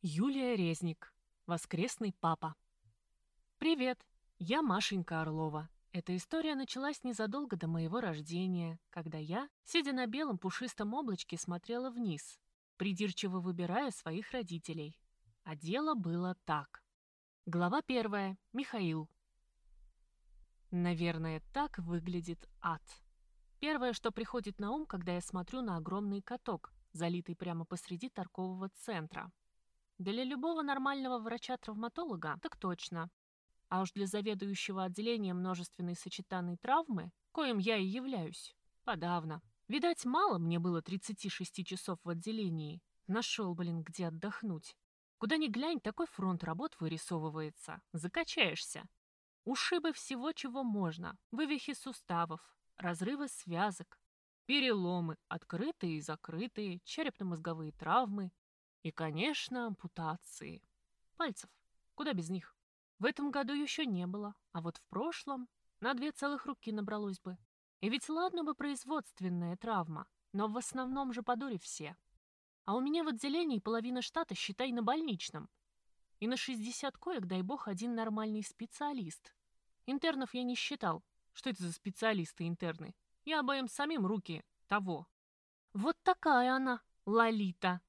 Юлия Резник. Воскресный папа. Привет, я Машенька Орлова. Эта история началась незадолго до моего рождения, когда я, сидя на белом пушистом облачке, смотрела вниз, придирчиво выбирая своих родителей. А дело было так. Глава первая. Михаил. Наверное, так выглядит ад. Первое, что приходит на ум, когда я смотрю на огромный каток, залитый прямо посреди торгового центра. Для любого нормального врача-травматолога так точно. А уж для заведующего отделением множественной сочетанной травмы, коим я и являюсь, подавно. Видать, мало мне было 36 часов в отделении. Нашел, блин, где отдохнуть. Куда ни глянь, такой фронт работ вырисовывается. Закачаешься. Ушибы всего, чего можно. Вывихи суставов, разрывы связок, переломы, открытые и закрытые, черепно-мозговые травмы, и, конечно, ампутации. Пальцев. Куда без них? В этом году еще не было, а вот в прошлом на две целых руки набралось бы. И ведь ладно бы производственная травма, но в основном же по дуре все. А у меня в отделении половина штата, считай, на больничном. И на 60 коек, дай бог, один нормальный специалист. Интернов я не считал. Что это за специалисты-интерны? Я обоим самим руки того. Вот такая она, Лолита.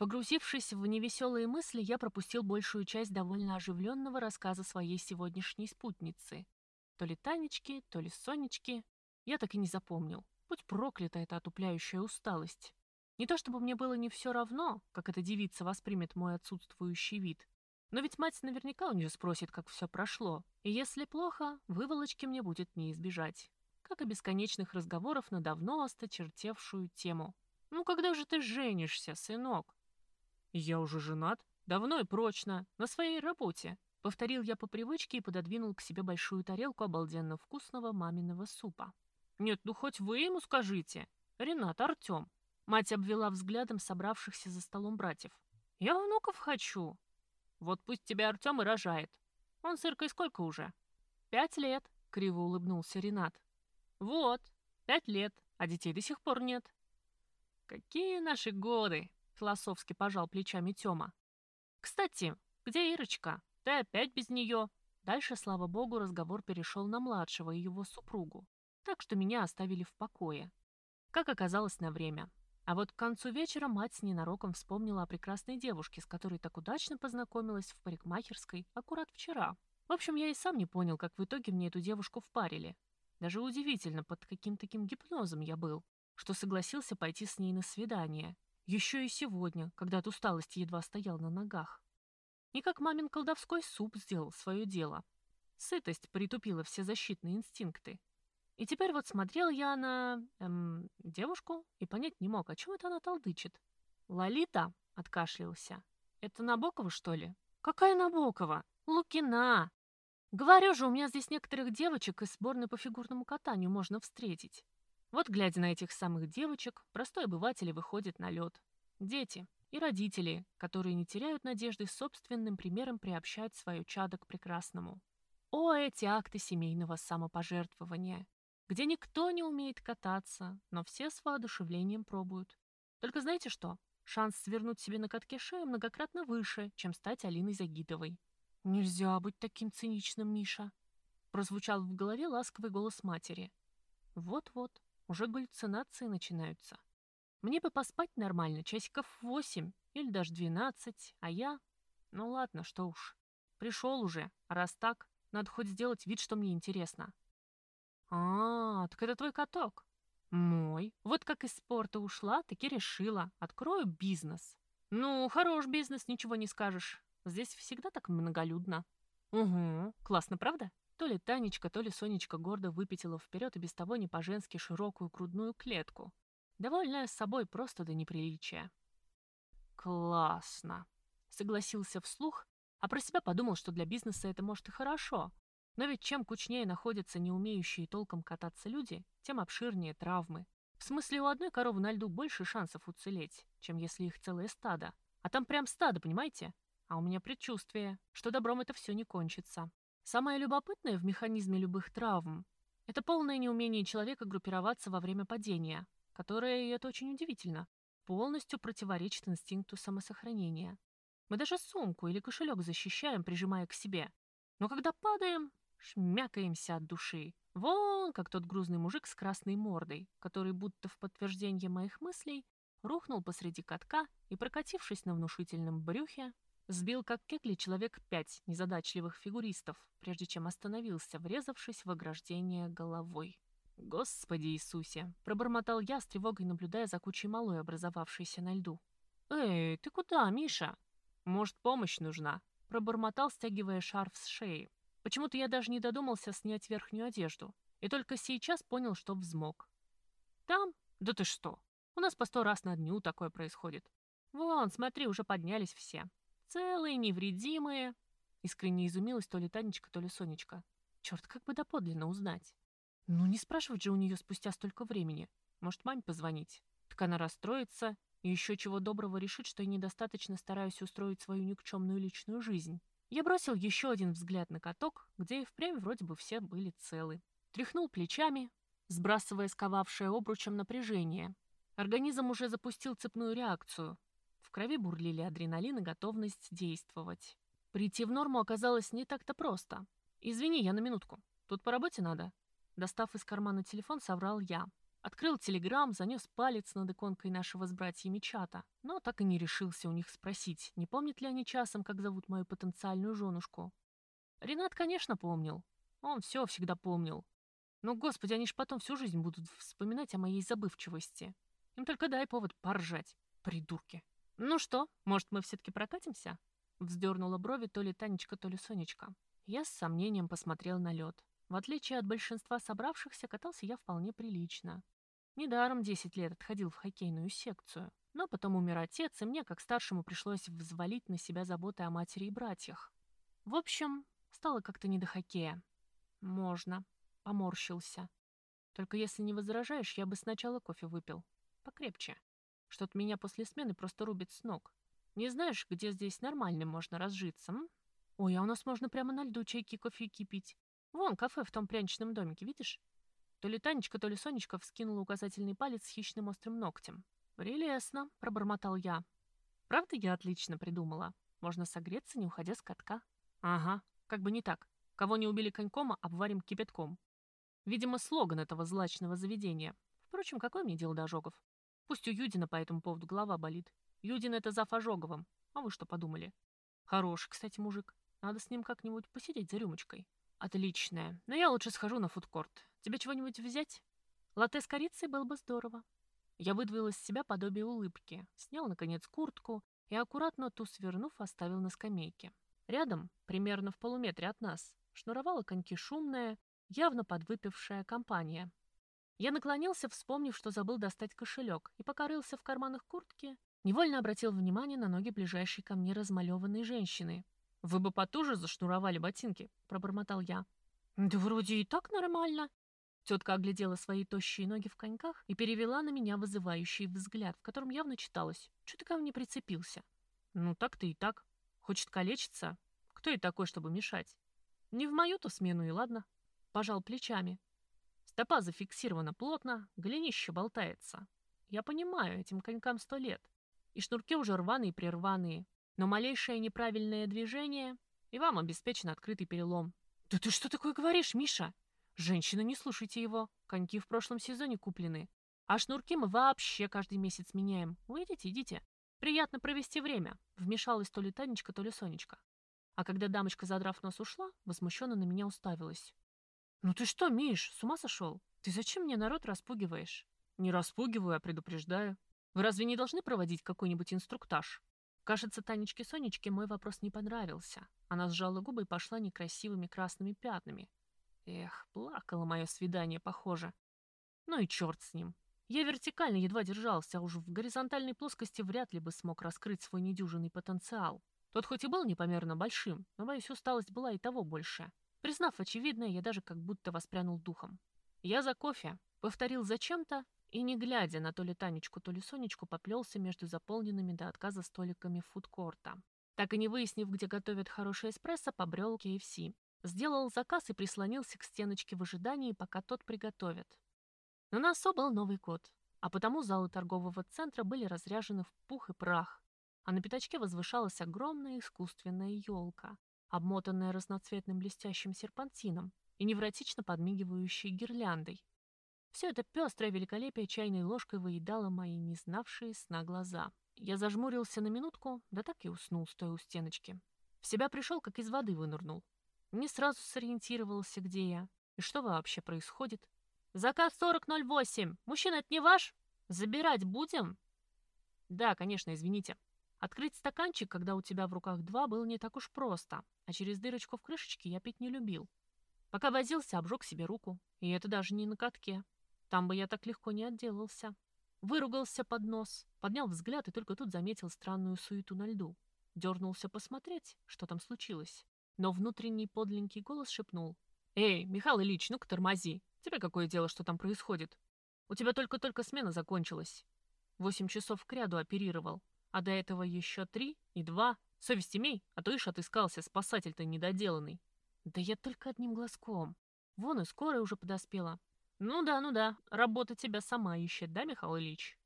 Погрузившись в невеселые мысли, я пропустил большую часть довольно оживленного рассказа своей сегодняшней спутницы. То ли Танечки, то ли Сонечки. Я так и не запомнил. Будь проклята эта отупляющая усталость. Не то чтобы мне было не все равно, как эта девица воспримет мой отсутствующий вид. Но ведь мать наверняка у нее спросит, как все прошло. И если плохо, выволочки мне будет не избежать. Как и бесконечных разговоров на давно осточертевшую тему. «Ну когда же ты женишься, сынок?» «Я уже женат. Давно и прочно. На своей работе». Повторил я по привычке и пододвинул к себе большую тарелку обалденно вкусного маминого супа. «Нет, ну хоть вы ему скажите. Ренат, Артем». Мать обвела взглядом собравшихся за столом братьев. «Я внуков хочу». «Вот пусть тебя Артем и рожает. Он с Иркой сколько уже?» «Пять лет», — криво улыбнулся Ренат. «Вот, пять лет, а детей до сих пор нет». «Какие наши годы!» Философски пожал плечами Тёма. «Кстати, где Ирочка? Ты опять без нее?» Дальше, слава богу, разговор перешел на младшего и его супругу, так что меня оставили в покое. Как оказалось, на время. А вот к концу вечера мать с ненароком вспомнила о прекрасной девушке, с которой так удачно познакомилась в парикмахерской аккурат вчера. В общем, я и сам не понял, как в итоге мне эту девушку впарили. Даже удивительно, под каким таким гипнозом я был, что согласился пойти с ней на свидание. Еще и сегодня, когда от усталости едва стоял на ногах. И как мамин колдовской суп сделал свое дело. Сытость притупила все защитные инстинкты. И теперь вот смотрел я на... Эм, девушку и понять не мог, о чем это она толдычит. «Лолита?» — откашлялся. «Это Набокова, что ли?» «Какая Набокова? Лукина!» «Говорю же, у меня здесь некоторых девочек из сборной по фигурному катанию можно встретить. Вот, глядя на этих самых девочек, простой обыватель выходит на лед. Дети и родители, которые не теряют надежды собственным примером приобщать свое чадо к прекрасному. О, эти акты семейного самопожертвования, где никто не умеет кататься, но все с воодушевлением пробуют. Только знаете что? Шанс свернуть себе на катке шею многократно выше, чем стать Алиной Загитовой. «Нельзя быть таким циничным, Миша!» Прозвучал в голове ласковый голос матери. «Вот-вот, уже галлюцинации начинаются. Мне бы поспать нормально, часиков восемь или даже двенадцать, а я... Ну ладно, что уж. Пришел уже, а раз так, надо хоть сделать вид, что мне интересно. А, так это твой каток. Мой. Вот как из спорта ушла, таки решила. Открою бизнес. Ну, хорош бизнес, ничего не скажешь. Здесь всегда так многолюдно. Угу, классно, правда? То ли Танечка, то ли Сонечка гордо выпятила вперед и без того не по-женски широкую грудную клетку, довольная с собой просто до неприличия. «Классно!» — согласился вслух, а про себя подумал, что для бизнеса это может и хорошо. Но ведь чем кучнее находятся не умеющие толком кататься люди, тем обширнее травмы. В смысле, у одной коровы на льду больше шансов уцелеть, чем если их целое стадо. А там прям стадо, понимаете? А у меня предчувствие, что добром это все не кончится. Самое любопытное в механизме любых травм – это полное неумение человека группироваться во время падения, которое, и это очень удивительно, полностью противоречит инстинкту самосохранения. Мы даже сумку или кошелек защищаем, прижимая к себе. Но когда падаем, шмякаемся от души. Вон, как тот грузный мужик с красной мордой, который будто в подтверждение моих мыслей рухнул посреди катка и, прокатившись на внушительном брюхе, сбил как кегли человек пять незадачливых фигуристов, прежде чем остановился, врезавшись в ограждение головой. «Господи Иисусе!» — пробормотал я с тревогой, наблюдая за кучей малой, образовавшейся на льду. «Эй, ты куда, Миша?» «Может, помощь нужна?» — пробормотал, стягивая шарф с шеи. Почему-то я даже не додумался снять верхнюю одежду, и только сейчас понял, что взмок. «Там? Да ты что? У нас по сто раз на дню такое происходит. Вон, смотри, уже поднялись все. Целые, невредимые». Искренне изумилась то ли Танечка, то ли Сонечка. Черт, как бы доподлинно узнать. Ну, не спрашивать же у нее спустя столько времени. Может, маме позвонить? Так она расстроится и еще чего доброго решит, что я недостаточно стараюсь устроить свою никчемную личную жизнь. Я бросил еще один взгляд на каток, где и впрямь вроде бы все были целы. Тряхнул плечами, сбрасывая сковавшее обручем напряжение. Организм уже запустил цепную реакцию. В крови бурлили адреналин и готовность действовать. Прийти в норму оказалось не так-то просто. «Извини, я на минутку. Тут по работе надо». Достав из кармана телефон, соврал я. Открыл телеграм, занес палец над иконкой нашего с братьями чата, но так и не решился у них спросить, не помнят ли они часом, как зовут мою потенциальную женушку. Ренат, конечно, помнил. Он все всегда помнил. Но, господи, они ж потом всю жизнь будут вспоминать о моей забывчивости. Им только дай повод поржать, придурки. Ну что, может, мы все-таки прокатимся? Вздернула брови то ли Танечка, то ли Сонечка. Я с сомнением посмотрел на лед. В отличие от большинства собравшихся, катался я вполне прилично. Недаром 10 лет отходил в хоккейную секцию. Но потом умер отец, и мне, как старшему, пришлось взвалить на себя заботы о матери и братьях. В общем, стало как-то не до хоккея. Можно. Поморщился. Только если не возражаешь, я бы сначала кофе выпил. Покрепче. Что-то меня после смены просто рубит с ног. Не знаешь, где здесь нормально можно разжиться, м? Ой, а у нас можно прямо на льду чайки, кофе кипить. Вон, кафе в том пряничном домике, видишь? То ли Танечка, то ли Сонечка вскинула указательный палец с хищным острым ногтем. «Прелестно», — пробормотал я. «Правда, я отлично придумала. Можно согреться, не уходя с катка». «Ага, как бы не так. Кого не убили коньком, обварим кипятком». Видимо, слоган этого злачного заведения. Впрочем, какое мне дело до ожогов? Пусть у Юдина по этому поводу голова болит. Юдин — это зав. ожоговым. А вы что подумали? Хороший, кстати, мужик. Надо с ним как-нибудь посидеть за рюмочкой. Отличная. Но я лучше схожу на фудкорт. Тебе чего-нибудь взять? Латте с корицей было бы здорово. Я выдавил из себя подобие улыбки, снял, наконец, куртку и, аккуратно ту свернув, оставил на скамейке. Рядом, примерно в полуметре от нас, шнуровала коньки шумная, явно подвыпившая компания. Я наклонился, вспомнив, что забыл достать кошелек, и пока в карманах куртки, невольно обратил внимание на ноги ближайшей ко мне размалеванной женщины, «Вы бы потуже зашнуровали ботинки», — пробормотал я. «Да вроде и так нормально». Тетка оглядела свои тощие ноги в коньках и перевела на меня вызывающий взгляд, в котором явно читалось. «Что ты ко мне прицепился?» «Ну, так-то и так. Хочет калечиться? Кто и такой, чтобы мешать?» «Не в мою-то смену, и ладно». Пожал плечами. Стопа зафиксирована плотно, голенище болтается. Я понимаю, этим конькам сто лет. И шнурки уже рваные-прерваные, но малейшее неправильное движение, и вам обеспечен открытый перелом. «Да ты что такое говоришь, Миша? Женщины, не слушайте его. Коньки в прошлом сезоне куплены. А шнурки мы вообще каждый месяц меняем. Вы идите, идите. Приятно провести время», — вмешалась то ли Танечка, то ли Сонечка. А когда дамочка, задрав нос, ушла, возмущенно на меня уставилась. «Ну ты что, Миш, с ума сошел? Ты зачем мне народ распугиваешь?» «Не распугиваю, а предупреждаю. Вы разве не должны проводить какой-нибудь инструктаж?» Кажется, Танечке-Сонечке мой вопрос не понравился. Она сжала губы и пошла некрасивыми красными пятнами. Эх, плакало мое свидание, похоже. Ну и черт с ним. Я вертикально едва держался, а уж в горизонтальной плоскости вряд ли бы смог раскрыть свой недюжинный потенциал. Тот хоть и был непомерно большим, но, боюсь, усталость была и того больше. Признав очевидное, я даже как будто воспрянул духом. Я за кофе. Повторил зачем-то и, не глядя на то ли Танечку, то ли Сонечку, поплелся между заполненными до отказа столиками фудкорта. Так и не выяснив, где готовят хороший эспрессо, побрел KFC. Сделал заказ и прислонился к стеночке в ожидании, пока тот приготовит. На носу был Новый год, а потому залы торгового центра были разряжены в пух и прах, а на пятачке возвышалась огромная искусственная елка, обмотанная разноцветным блестящим серпантином и невротично подмигивающей гирляндой. Все это пестрое великолепие чайной ложкой выедало мои не знавшие сна глаза. Я зажмурился на минутку, да так и уснул, стоя у стеночки. В себя пришел, как из воды вынырнул. Не сразу сориентировался, где я и что вообще происходит. «Заказ 4008! Мужчина, это не ваш? Забирать будем?» «Да, конечно, извините». Открыть стаканчик, когда у тебя в руках два, было не так уж просто, а через дырочку в крышечке я пить не любил. Пока возился, обжег себе руку, и это даже не на катке. Там бы я так легко не отделался. Выругался под нос, поднял взгляд и только тут заметил странную суету на льду. Дернулся посмотреть, что там случилось. Но внутренний подленький голос шепнул. «Эй, Михаил Ильич, ну-ка тормози. Тебе какое дело, что там происходит? У тебя только-только смена закончилась. Восемь часов к ряду оперировал, а до этого еще три и два. Совесть имей, а то ишь отыскался, спасатель-то недоделанный. Да я только одним глазком. Вон и скорая уже подоспела. Ну да, ну да, работа тебя сама ищет, да, Михаил Ильич?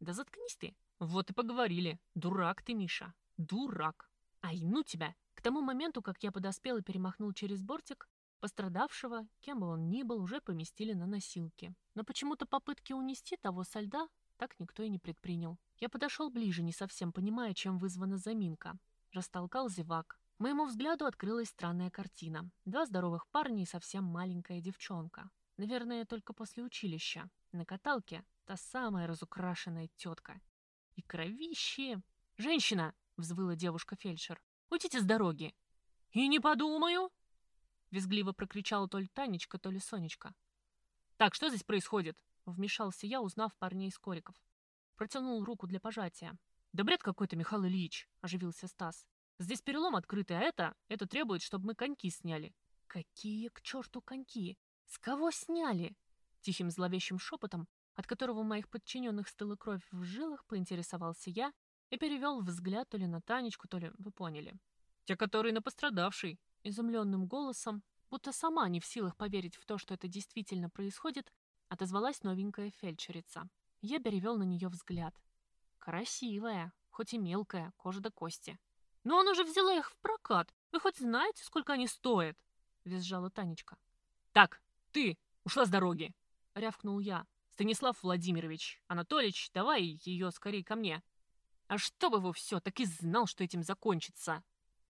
Да заткнись ты. Вот и поговорили. Дурак ты, Миша. Дурак. Ай, ну тебя. К тому моменту, как я подоспел и перемахнул через бортик, пострадавшего, кем бы он ни был, уже поместили на носилки. Но почему-то попытки унести того со льда так никто и не предпринял. Я подошел ближе, не совсем понимая, чем вызвана заминка. Растолкал зевак. Моему взгляду открылась странная картина. Два здоровых парня и совсем маленькая девчонка. Наверное, только после училища. На каталке та самая разукрашенная тетка. И кровище! «Женщина!» — взвыла девушка-фельдшер. «Уйдите с дороги!» «И не подумаю!» — визгливо прокричала то ли Танечка, то ли Сонечка. «Так, что здесь происходит?» — вмешался я, узнав парней из кориков. Протянул руку для пожатия. «Да бред какой-то, Михаил Ильич!» — оживился Стас. «Здесь перелом открытый, а это... Это требует, чтобы мы коньки сняли». «Какие к черту коньки? С кого сняли?» Тихим зловещим шепотом, от которого у моих подчиненных стыла кровь в жилах, поинтересовался я и перевел взгляд то ли на Танечку, то ли, вы поняли. «Те, которые на пострадавший!» Изумленным голосом, будто сама не в силах поверить в то, что это действительно происходит, отозвалась новенькая фельдшерица. Я перевел на нее взгляд. Красивая, хоть и мелкая, кожа до кости. «Но он уже взяла их в прокат. Вы хоть знаете, сколько они стоят?» — визжала Танечка. «Так, ты, ушла с дороги!» — рявкнул я. «Станислав Владимирович, Анатольевич, давай ее скорее ко мне!» «А чтобы вы все, так и знал, что этим закончится!»